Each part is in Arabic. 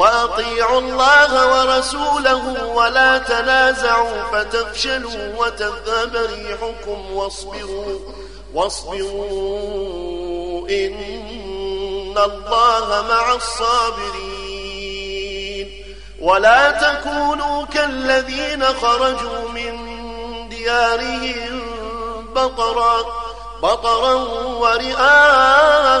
وأطيعوا الله ورسوله ولا تنازعوا فتفشلوا وتذهب ريحكم واصبروا واصبروا إن الله مع الصابرين ولا تكونوا كالذين خرجوا من ديارهم بطرا بطرا ورئاء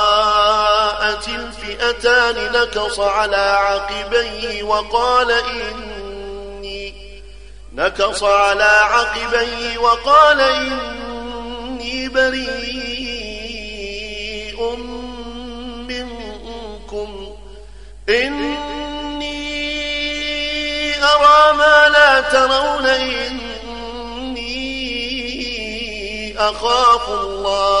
تراءت الفئتان نكص على عقبيه وقال إني نكص على عقبيه وقال إني بريء منكم. إني أرى ما لا ترون إني أخاف الله.